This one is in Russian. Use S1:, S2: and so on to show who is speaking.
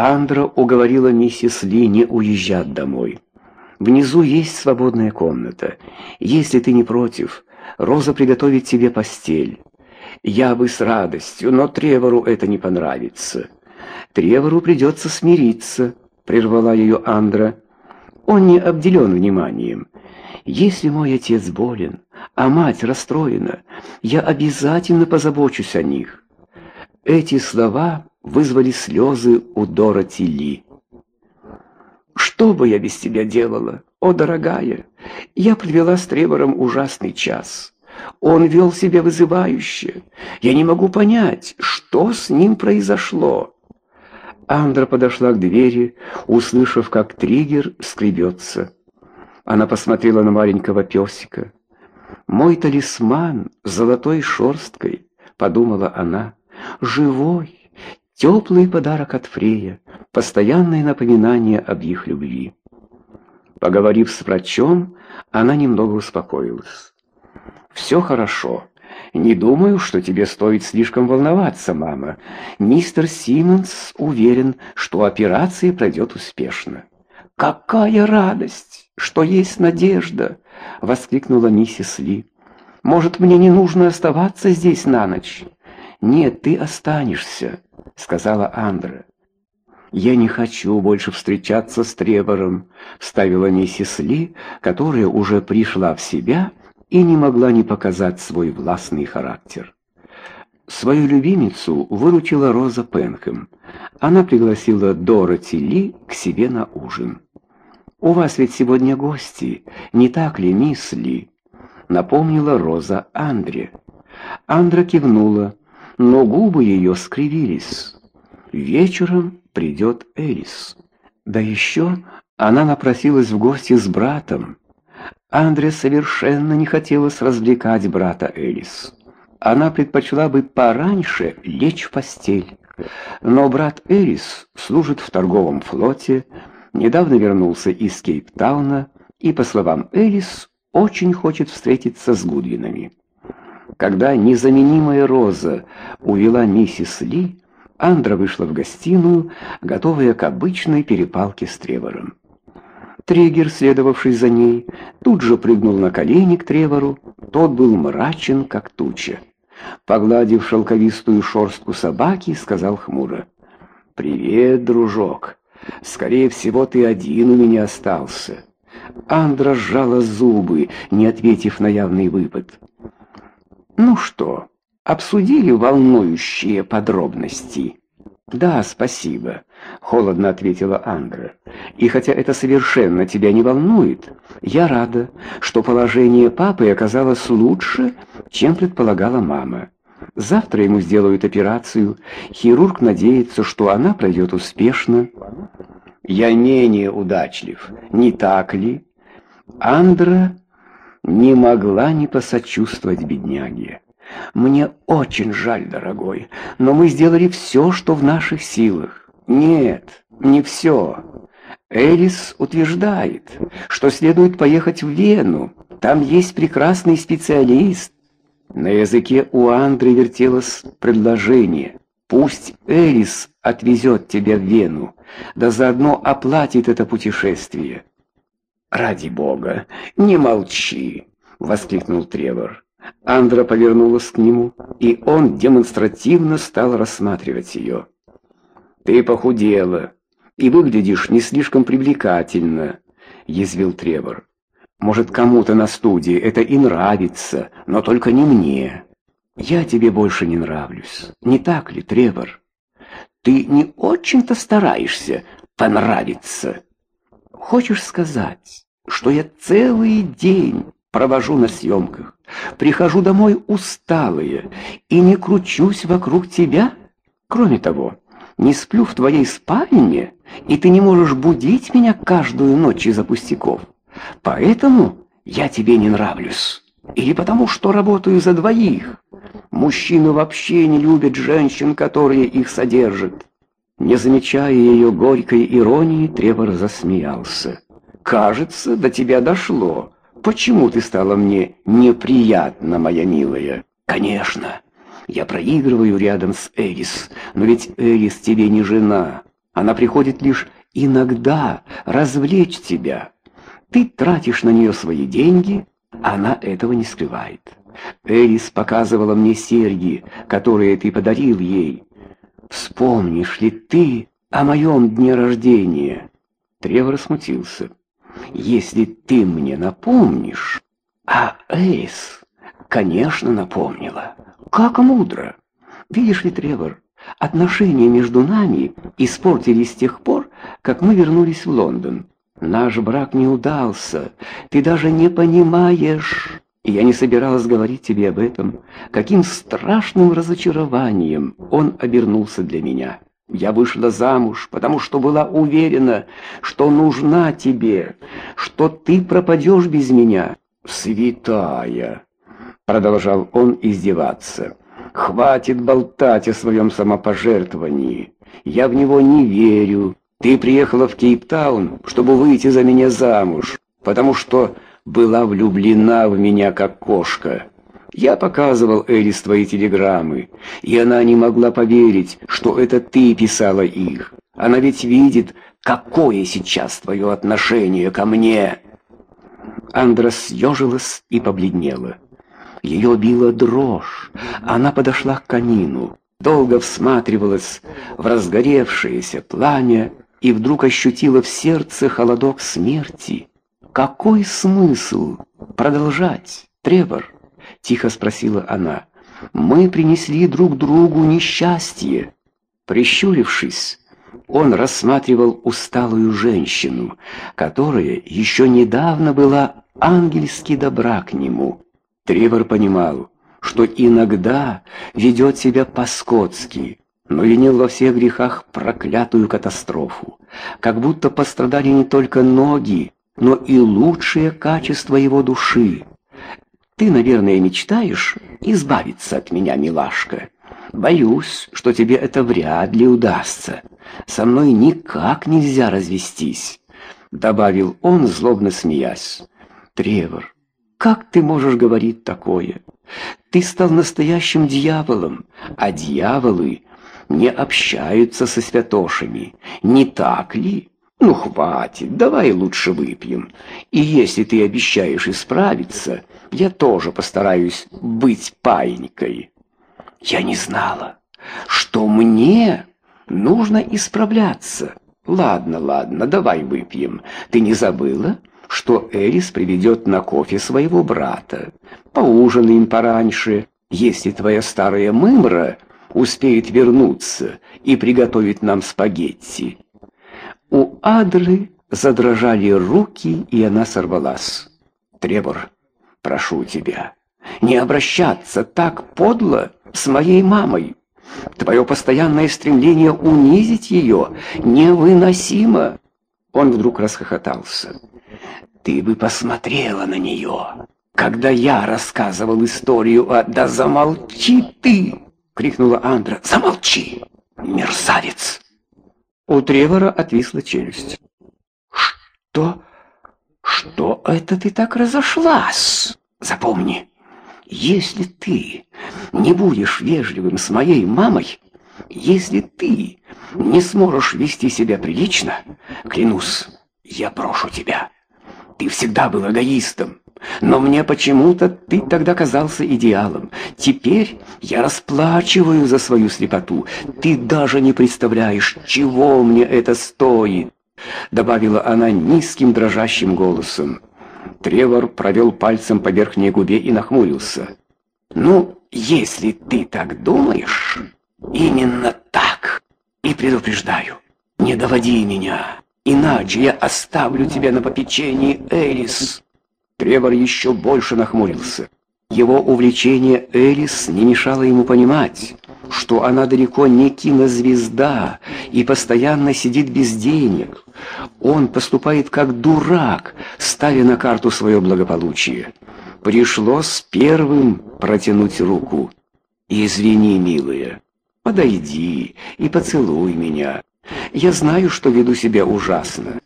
S1: Андра уговорила миссис Ли не уезжать домой. Внизу есть свободная комната. Если ты не против, Роза приготовит тебе постель. Я бы с радостью, но Тревору это не понравится. Тревору придется смириться, прервала ее Андра. Он не обделен вниманием. Если мой отец болен, а мать расстроена, я обязательно позабочусь о них. Эти слова вызвали слезы у Дороти Ли. Что бы я без тебя делала, о дорогая? Я провела с Тревором ужасный час. Он вел себя вызывающе. Я не могу понять, что с ним произошло. Андра подошла к двери, услышав, как триггер скребется. Она посмотрела на маленького песика. «Мой талисман с золотой шерсткой», — подумала она, — «живой, теплый подарок от Фрея, постоянное напоминание об их любви». Поговорив с врачом, она немного успокоилась. «Все хорошо. Не думаю, что тебе стоит слишком волноваться, мама. Мистер Симмонс уверен, что операция пройдет успешно». «Какая радость, что есть надежда!» — воскликнула миссис Ли. «Может, мне не нужно оставаться здесь на ночь?» «Нет, ты останешься», — сказала Андра. «Я не хочу больше встречаться с Тревором», — вставила миссис Ли, которая уже пришла в себя и не могла не показать свой властный характер. Свою любимицу выручила Роза Пенхэм. Она пригласила Дороти Ли к себе на ужин. «У вас ведь сегодня гости, не так ли, мисс Ли?» Напомнила Роза Андре. Андра кивнула, но губы ее скривились. Вечером придет Элис. Да еще она напросилась в гости с братом. Андре совершенно не хотелось развлекать брата Элис. Она предпочла бы пораньше лечь в постель. Но брат Элис служит в торговом флоте, недавно вернулся из Кейптауна и, по словам Элис, очень хочет встретиться с Гудвинами. Когда незаменимая Роза увела миссис Ли, Андра вышла в гостиную, готовая к обычной перепалке с Тревором. Триггер, следовавший за ней, тут же прыгнул на колени к Тревору. Тот был мрачен, как туча. Погладив шелковистую шорстку собаки, сказал хмуро: "Привет, дружок. Скорее всего, ты один у меня остался". Андра сжала зубы, не ответив на явный выпад. "Ну что, обсудили волнующие подробности. Да, спасибо, холодно ответила Андра. И хотя это совершенно тебя не волнует, я рада, что положение папы оказалось лучше, чем предполагала мама. Завтра ему сделают операцию. Хирург надеется, что она пройдет успешно. Я менее удачлив, не так ли? Андра не могла не посочувствовать бедняге. Мне очень жаль, дорогой, но мы сделали все, что в наших силах. Нет, не все. Элис утверждает, что следует поехать в Вену. Там есть прекрасный специалист. На языке у Андры вертелось предложение. Пусть Элис отвезет тебя в Вену, да заодно оплатит это путешествие. Ради бога, не молчи, воскликнул Тревор. Андра повернулась к нему, и он демонстративно стал рассматривать ее. «Ты похудела и выглядишь не слишком привлекательно», — язвил Тревор. «Может, кому-то на студии это и нравится, но только не мне. Я тебе больше не нравлюсь, не так ли, Тревор? Ты не очень-то стараешься понравиться. Хочешь сказать, что я целый день провожу на съемках, прихожу домой усталая и не кручусь вокруг тебя? Кроме того, не сплю в твоей спальне, и ты не можешь будить меня каждую ночь из-за пустяков. Поэтому я тебе не нравлюсь. Или потому, что работаю за двоих. Мужчины вообще не любят женщин, которые их содержат. Не замечая ее горькой иронии, Тревор засмеялся. Кажется, до тебя дошло. Почему ты стала мне неприятна, моя милая? Конечно, я проигрываю рядом с Элис, но ведь Элис тебе не жена. Она приходит лишь иногда развлечь тебя. Ты тратишь на нее свои деньги, она этого не скрывает. Элис показывала мне серьги, которые ты подарил ей. Вспомнишь ли ты о моем дне рождения?» Тревор смутился. «Если ты мне напомнишь...» «А Элис, конечно, напомнила. Как мудро! Видишь ли, Тревор, отношения между нами испортились с тех пор, как мы вернулись в Лондон. Наш брак не удался, ты даже не понимаешь...» Я не собиралась говорить тебе об этом, каким страшным разочарованием он обернулся для меня. Я вышла замуж, потому что была уверена, что нужна тебе, что ты пропадешь без меня. Святая, продолжал он издеваться. Хватит болтать о своем самопожертвовании. Я в него не верю. Ты приехала в Кейптаун, чтобы выйти за меня замуж, потому что была влюблена в меня как кошка. Я показывал Элис твои телеграммы, и она не могла поверить, что это ты писала их. Она ведь видит, какое сейчас твое отношение ко мне. Андра съежилась и побледнела. Ее била дрожь. Она подошла к камину, долго всматривалась в разгоревшееся пламя и вдруг ощутила в сердце холодок смерти. Какой смысл продолжать, Тревор? тихо спросила она. Мы принесли друг другу несчастье. Прищурившись, он рассматривал усталую женщину, которая еще недавно была ангельски добра к нему. Тревор понимал, что иногда ведет себя по-скотски, но винил во всех грехах проклятую катастрофу, как будто пострадали не только ноги, но и лучшие качества его души. Ты, наверное, мечтаешь избавиться от меня, милашка. Боюсь, что тебе это вряд ли удастся. Со мной никак нельзя развестись, добавил он, злобно смеясь. Тревор, как ты можешь говорить такое? Ты стал настоящим дьяволом, а дьяволы не общаются со святошами, не так ли? Ну, хватит, давай лучше выпьем. И если ты обещаешь исправиться, я тоже постараюсь быть паинькой. Я не знала, что мне нужно исправляться. Ладно, ладно, давай выпьем. Ты не забыла, что Эрис приведет на кофе своего брата? Поужинаем пораньше, если твоя старая мымра успеет вернуться и приготовить нам спагетти. У Адры задрожали руки, и она сорвалась. Тревор, прошу тебя, не обращаться так подло с моей мамой. Твое постоянное стремление унизить ее невыносимо. Он вдруг расхохотался. Ты бы посмотрела на нее, когда я рассказывал историю о «Да замолчи ты!» — крикнула Андра. «Замолчи, мерзавец!» У Тревора отвисла челюсть. «Что? Что это ты так разошлась? Запомни, если ты не будешь вежливым с моей мамой, если ты не сможешь вести себя прилично, клянусь, я прошу тебя. Ты всегда был эгоистом, но мне почему-то ты тогда казался идеалом. Теперь я расплачиваю за свою слепоту. Ты даже не представляешь, чего мне это стоит, добавила она низким дрожащим голосом. Тревор провел пальцем по верхней губе и нахмурился. Ну, если ты так думаешь, именно так. И предупреждаю, не доводи меня, иначе я оставлю тебя на попечении Элис. Тревор еще больше нахмурился. Его увлечение Элис не мешало ему понимать, что она далеко не кинозвезда и постоянно сидит без денег. Он поступает как дурак, ставя на карту свое благополучие. Пришлось первым протянуть руку. «Извини, милая, подойди и поцелуй меня. Я знаю, что веду себя ужасно.